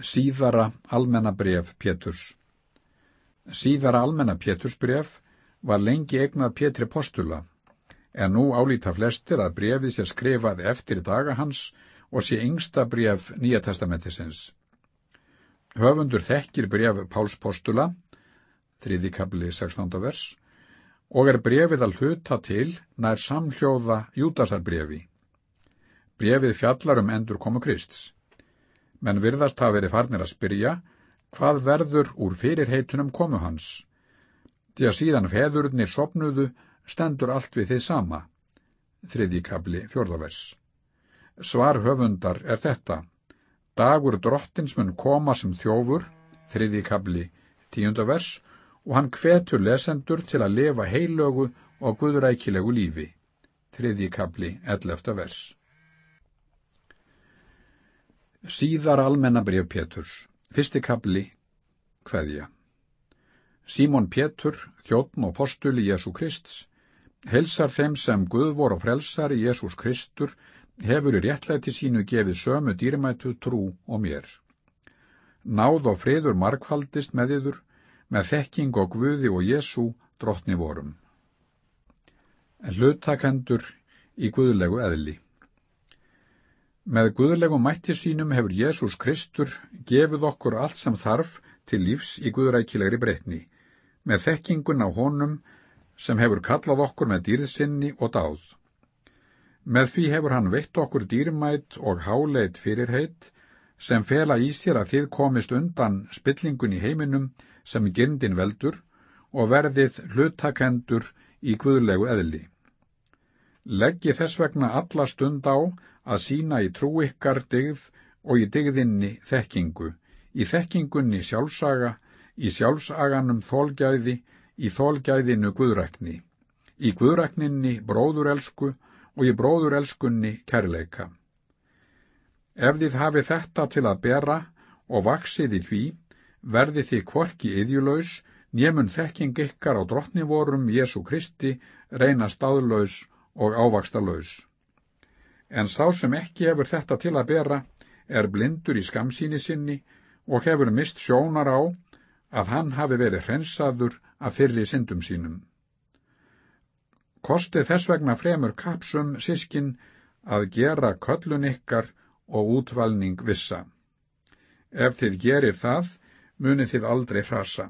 Síðara almenna bref Péturs Síðara almenna Pétursbref var lengi eignað Pétri postula, en nú álíta flestir að brefið sé skrifað eftir daga hans og sé yngsta bref Nýja testamentisins. Höfundur þekkir bref Páls postula, þriði kapli 16. vers, og er brefið að hluta til nær samhljóða Júdasarbrefi. Brefið fjallar um endur komu Krists menn virðast hafa verið farnir að spyrja hvað verður úr fyrirheitunum komu hans. Því að síðan feðurnir sopnuðu stendur allt við þið sama. Þriðji kabli fjörðavers. Svar höfundar er þetta. Dagur drottins mun koma sem þjófur, þriðji kabli tíundavers, og hann hvetur lesendur til að lifa heilögu og guðrækilegu lífi. Þriðji kabli ellefta vers. Síðar almennabrjöf Péturs, fyrsti kabli, hveðja. Símon Pétur, þjóttn og postuli Jésu Krist, helsar þeim sem Guð vor og frelsar Jésús Kristur, hefur í réttlæti sínu gefið sömu dýrmætu trú og mér. Náð og friður markfaldist með yður, með þekking og Guði og Jésu drottni vorum. Hlutakendur í Guðlegu eðli. Með guðlegum mætti sínum hefur Jésús Kristur gefið okkur allt sem þarf til lífs í guðrækilegri breytni, með þekkingun á honum sem hefur kallað okkur með dýrðsynni og dáð. Með því hefur hann veitt okkur dýrmætt og háleit fyrirheit sem fela í sér að þið komist undan spillingun í heiminum sem gyrndin veldur og verðið hlutakendur í guðlegu eðli. Leggi þess vegna alla stund á að sína í trú ykkar digð og í digðinni þekkingu, í þekkingunni sjálfsaga, í sjálfsaganum þólgæði, í þólgæðinu guðrækni, í guðrækninni bróðurelsku og í bróðurelskunni kærleika. Ef þið hafi þetta til að bera og vaksið í því, verði þið kvorki yðjulös, njemun þekking ykkar á drottnivorum Jésu Kristi reyna staðlaus og ávakstalös en sá sem ekki hefur þetta til að bera er blindur í skamsíni sinni og hefur mist sjónar á að hann hafi verið hrensaður af fyrri syndum sínum. Kosti þess vegna fremur kapsum sískin að gera köllun ykkar og útvalning vissa. Ef þið gerir það, munið þið aldrei hrasa.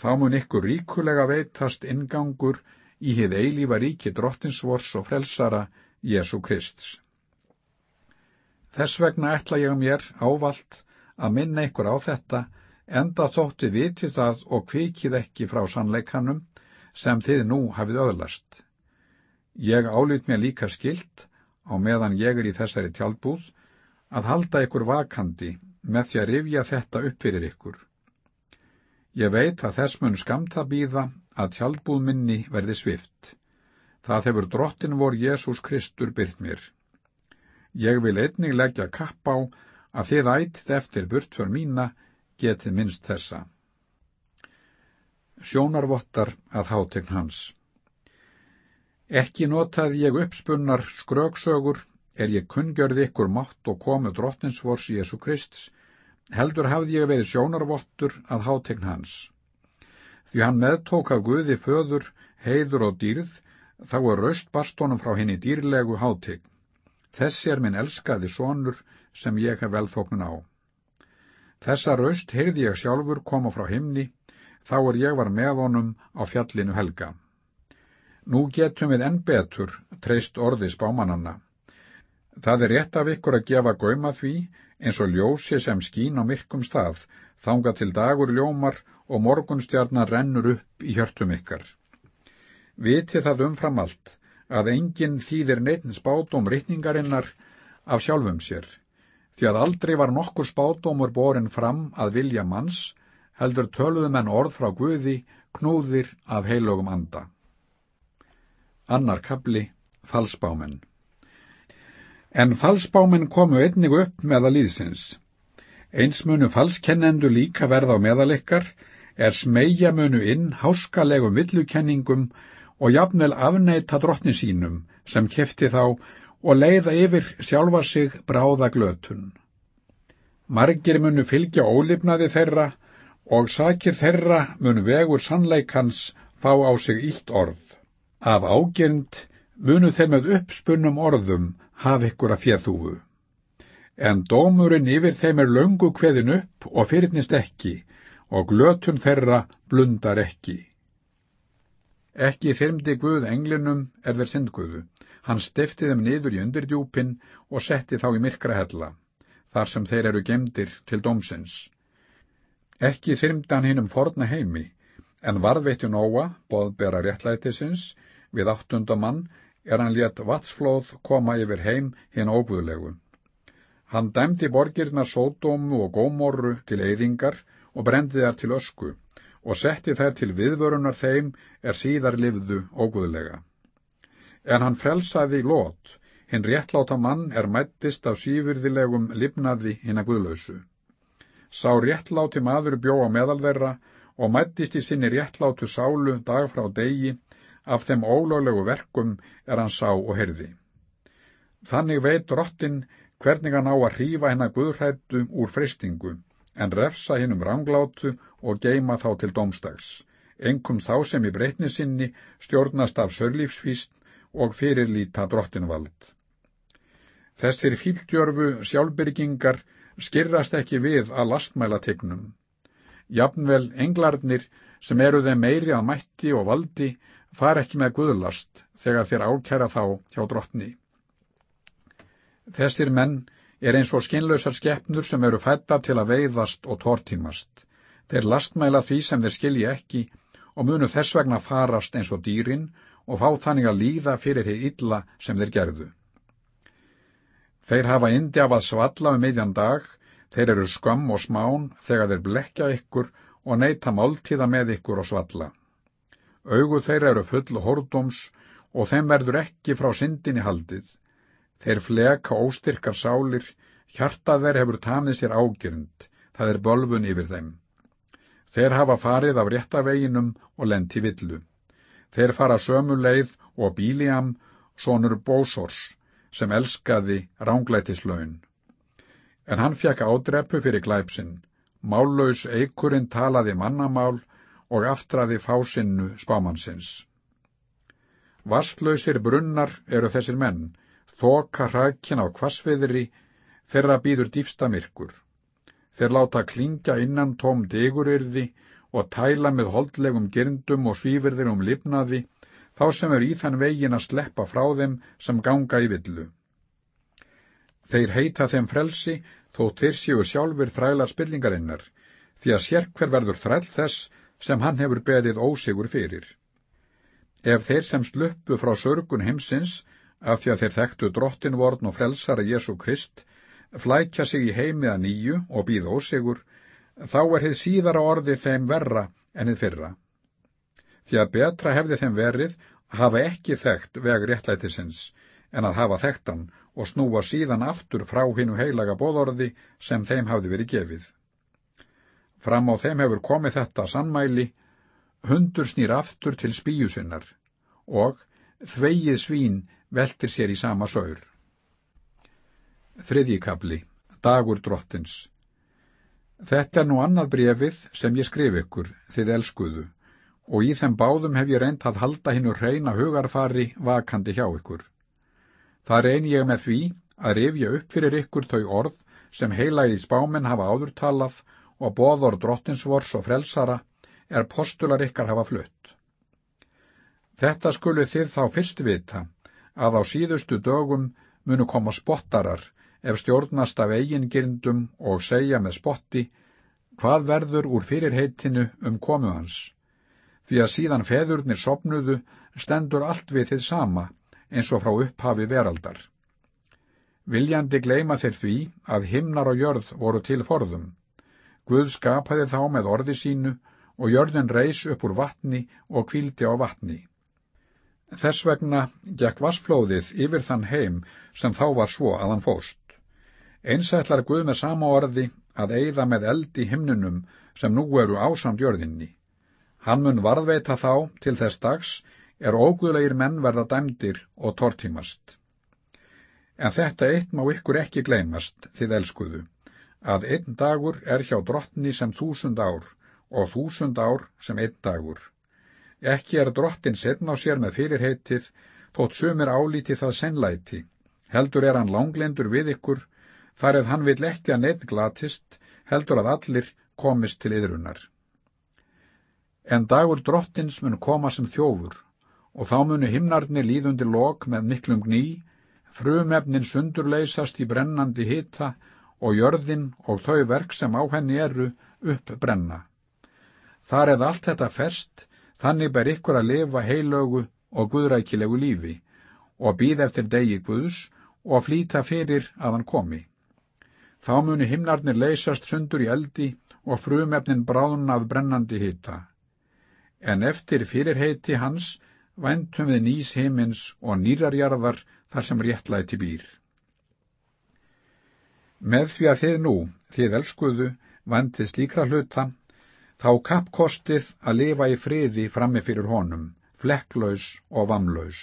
Þá mun ykkur ríkulega veitast ingangur í hið eilífa ríki drottinsvors og frelsara Jésu Krists. Þess vegna ætla ég mér ávalt að minna ykkur á þetta, enda þótti viti það og kvikið ekki frá sannleikanum sem þið nú hafið öðlast. Ég álít mér líka skilt, á meðan ég er í þessari tjaldbúð, að halda ykkur vakandi með því að rifja þetta upp fyrir ykkur. Ég veit að þess mun skamta býða að tjaldbúð minni verði svift. Það hefur drottin vor Jésús Kristur byrt mér. Ég vil einnig leggja kapp á að þið ættið eftir burtför mína getið minnst þessa. Sjónarvottar að hátegn hans. Ekki notaði ég uppspunnar skröksögur er ég kungjörði ykkur mátt og komu drottinsvors Jésu Krist, heldur hafði ég verið sjónarvottur að hátegn hans. Því hann meðtók af Guði föður, heiður og dýrð, þá er raust bastónum frá henni dýrlegu hátign. Þessi er minn elskaði sonur sem ég hef velþóknun á. Þessa raust heyrði ég sjálfur koma frá himni, þá er ég var með honum á fjallinu helga. Nú getum við enn betur treyst orði spámananna. Það er rétt af ykkur að gefa gauma því eins og ljósi sem skín á myrkum stað, þanga til dagur ljómar og morgunstjarnar rennur upp í hjörtum ykkar. Viti það umfram allt að enginn þýðir neittn spátum rittningarinnar af sjálfum sér, því að aldrei var nokkur spátumur borin fram að vilja manns, heldur töluðum en orð frá Guði knúðir af heilögum anda. Annar kapli, falsbámen. En falsbámen komu einnig upp meða líðsins. Eins munu falskennendu líka verða á meðalikkar, er smegja munu inn háskalegum villukenningum og jafnvel afneita drottni sínum sem kefti þá og leiða yfir sjálfa sig bráða glötun. Margir munu fylgja ólifnaði þeirra og sakir þeirra munu vegur sannleikans fá á sig illt orð. Af ágjönd munu þeir með uppspunnum orðum hafa ykkur að fjöðúfu. En dómurinn yfir þeim er löngu kveðin upp og fyrirnist ekki og glötun þeirra blundar ekki. Ekki þyrmdi Guð englinum er þeir syndguðu. Hann stefti þeim niður í undirdjúpin og setti þá í myrkra hella, þar sem þeir eru gemdir til dómsins. Ekki þyrmdi hann hinn um forna heimi, en varðveitti Nóa, boðbera réttlætisins, við áttundamann, er hann létt vatsflóð koma yfir heim hinn óguðlegu. Hann dæmdi borgirna sódómu og gómorru til eyðingar og brendi þær til ösku og setti þær til viðvörunar þeim er síðar livðu óguðlega. En hann frelsaði lót, hinn réttláta mann er mættist af sífyrðilegum lifnaði hinn að guðlausu. Sá réttláti maður bjó á meðal þeirra og mættist í sinni réttlátu sálu dag frá degi, af þeim ólöglegu verkum er hann sá og herði. Þannig veit drottin hvernig hann á að hrífa hennar guðrættu úr fristingu, en refsa hinn um ranglátu og geima þá til domstags, engum þá sem í breytni sinni stjórnast af sörlífsfíst og fyrirlíta drottinvald. Þessir fíldjörfu sjálfbyrgingar skirrast ekki við að lastmæla tegnum. Jafnvel englarnir sem eru þeim meiri að mætti og valdi far ekki með guðlast þegar þeir ákæra þá hjá drottni. Þessir menn er eins og skinnlausar skeppnur sem eru fætta til að veiðast og tortímast. Þeir lastmæla því sem þeir skilji ekki og munu þess vegna farast eins og dýrin og fá þannig að líða fyrir hér illa sem þeir gerðu. Þeir hafa indi af að svalla um meðjan dag, þeir eru skömm og smán þegar þeir blekja ykkur og neyta máltíða með ykkur og svalla. Augu þeir eru full hórdóms og þeim verður ekki frá syndinni haldið. Þeir fleka óstyrkar sálir, hjartað þeir hefur tamið sér ágjörnd, það er bölfun yfir þeim. Þeir hafa farið af réttaveginum og lent í villu. Þeir fara sömu leið og bíliam, sonur bósors, sem elskaði ránglætislaun. En hann fekk ádrepu fyrir glæpsinn, mállaus eikurinn talaði mannamál og aftraði fásinnu spámannsins. Vastlausir brunnar eru þessir menn, þoka hrækkin á kvasviðri, þeirra býður dýfsta myrkur. Þeir láta klingja innan tóm digurirði og tæla með holdlegum gerndum og svífirðir um lifnaði þá sem er í þann vegin að sleppa frá þeim sem ganga í villu. Þeir heita þeim frelsi þó þeir séu sjálfur þrælar spillingarinnar, því að sérkver verður þræll þess sem hann hefur beðið ósigur fyrir. Ef þeir sem sluppu frá sörgun heimsins, af því að þeir þekktu drottinvorn og frelsara Jésu Krist, flækja sig í heimiða nýju og býð ósigur, þá er þið síðara orði þeim verra en þið fyrra því að betra hefði þeim verið hafa ekki þekkt veg réttlætisins en að hafa þekktan og snúa síðan aftur frá hinnu heilaga bóðorði sem þeim hafði verið gefið. Fram á þeim hefur komið þetta sannmæli, hundur snýr aftur til spíusinnar og þvegið svín veltir sér í sama saur. Þriðjikabli, dagur drottins. Þetta er nú annað brefið sem ég skrif ykkur, þið elskuðu, og í þeim báðum hef ég reynt að halda hinnu reyna hugarfari vakandi hjá ykkur. Það reyn ég með því að rifja upp fyrir ykkur þau orð sem heilagi spáminn hafa áðurtalað og bóður drottinsvors og frelsara er postular ykkar hafa flutt. Þetta skulu þið þá fyrst vita að á síðustu dögum munu koma spottarar ef stjórnast af eigingirndum og segja með spotti hvað verður úr fyrirheitinu um komu hans því að síðan feðurnir sopnuðu stendur allt við þið sama eins og frá upphafi veraldar. Viljandi gleima þeir því að himnar og jörð voru til forðum. Guð skapaði þá með orði sínu og jörðin reys upp úr vatni og kvíldi á vatni. Þess vegna gekk vassflóðið yfir þann heim sem þá var svo að hann fóst. Einsætlar Guð með sama orði að eigða með eld í himnunum sem nú eru ásamt jörðinni. Hann mun varðveita þá til þess dags er óguðlegir menn verða dæmdir og tortímast. En þetta eitt má ykkur ekki gleymast, þið elskuðu, að einn dagur er hjá drottni sem þúsund ár og þúsund ár sem einn dagur. Ekki er drottin setn á sér með fyrirheitið, þótt sumir álíti það sennlæti. Heldur er hann langlendur við ykkur, þar eða hann vil ekki að neitt glatist, heldur að allir komist til yðrunar. En dagur drottins mun koma sem þjófur, og þá munu himnarnir líðundi lok með miklum gný, frumefnin sundurleysast í brennandi hita og jörðin og þau verk sem á henni eru upp brenna. Þar eða allt þetta fest, þannig ber ykkur að lifa heilögu og guðrækilegu lífi og býð eftir degi Guðs og flýta fyrir að hann komi. Þá munu himnarnir leysast sundur í eldi og frumefnin bráðnað brennandi hita. En eftir fyrirheiti hans væntum við nýs heimins og nýrarjarðar þar sem réttlæti býr. Með því að þið nú, þið elskuðu, vandið slíkra hluta, þá kappkostið að lifa í friði frammi fyrir honum, flekklaus og vamlaus.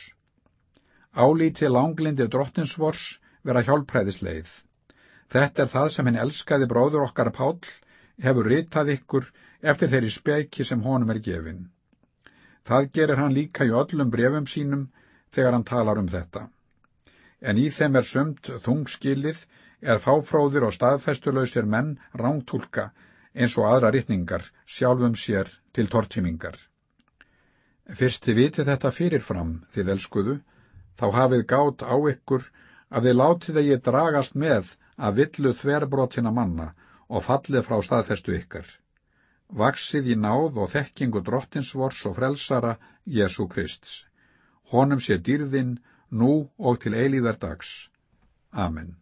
Álíti langlindi drottinsvors vera hjálpræðisleið. Þetta er það sem henni elskaði bróður okkar Páll hefur ritað ykkur eftir þeirri speki sem honum er gefin. Það gerir hann líka í öllum brefum sínum þegar hann talar um þetta. En í þeim er sumt þungskilið er fáfróðir og staðfestulausir menn rángtúlka eins og aðra rittningar sjálfum sér til tortímingar. Fyrst þið viti þetta fyrirfram, þið elskuðu, þá hafið gát á ykkur að þið látið að ég dragast með að villu þverbrotina manna og fallið frá staðfestu ykkar. Vaksið í náð og þekkingu drottinsvors og frelsara Jésu Krist. Honum sé dýrðinn nú og til eilíðar dags. Amen.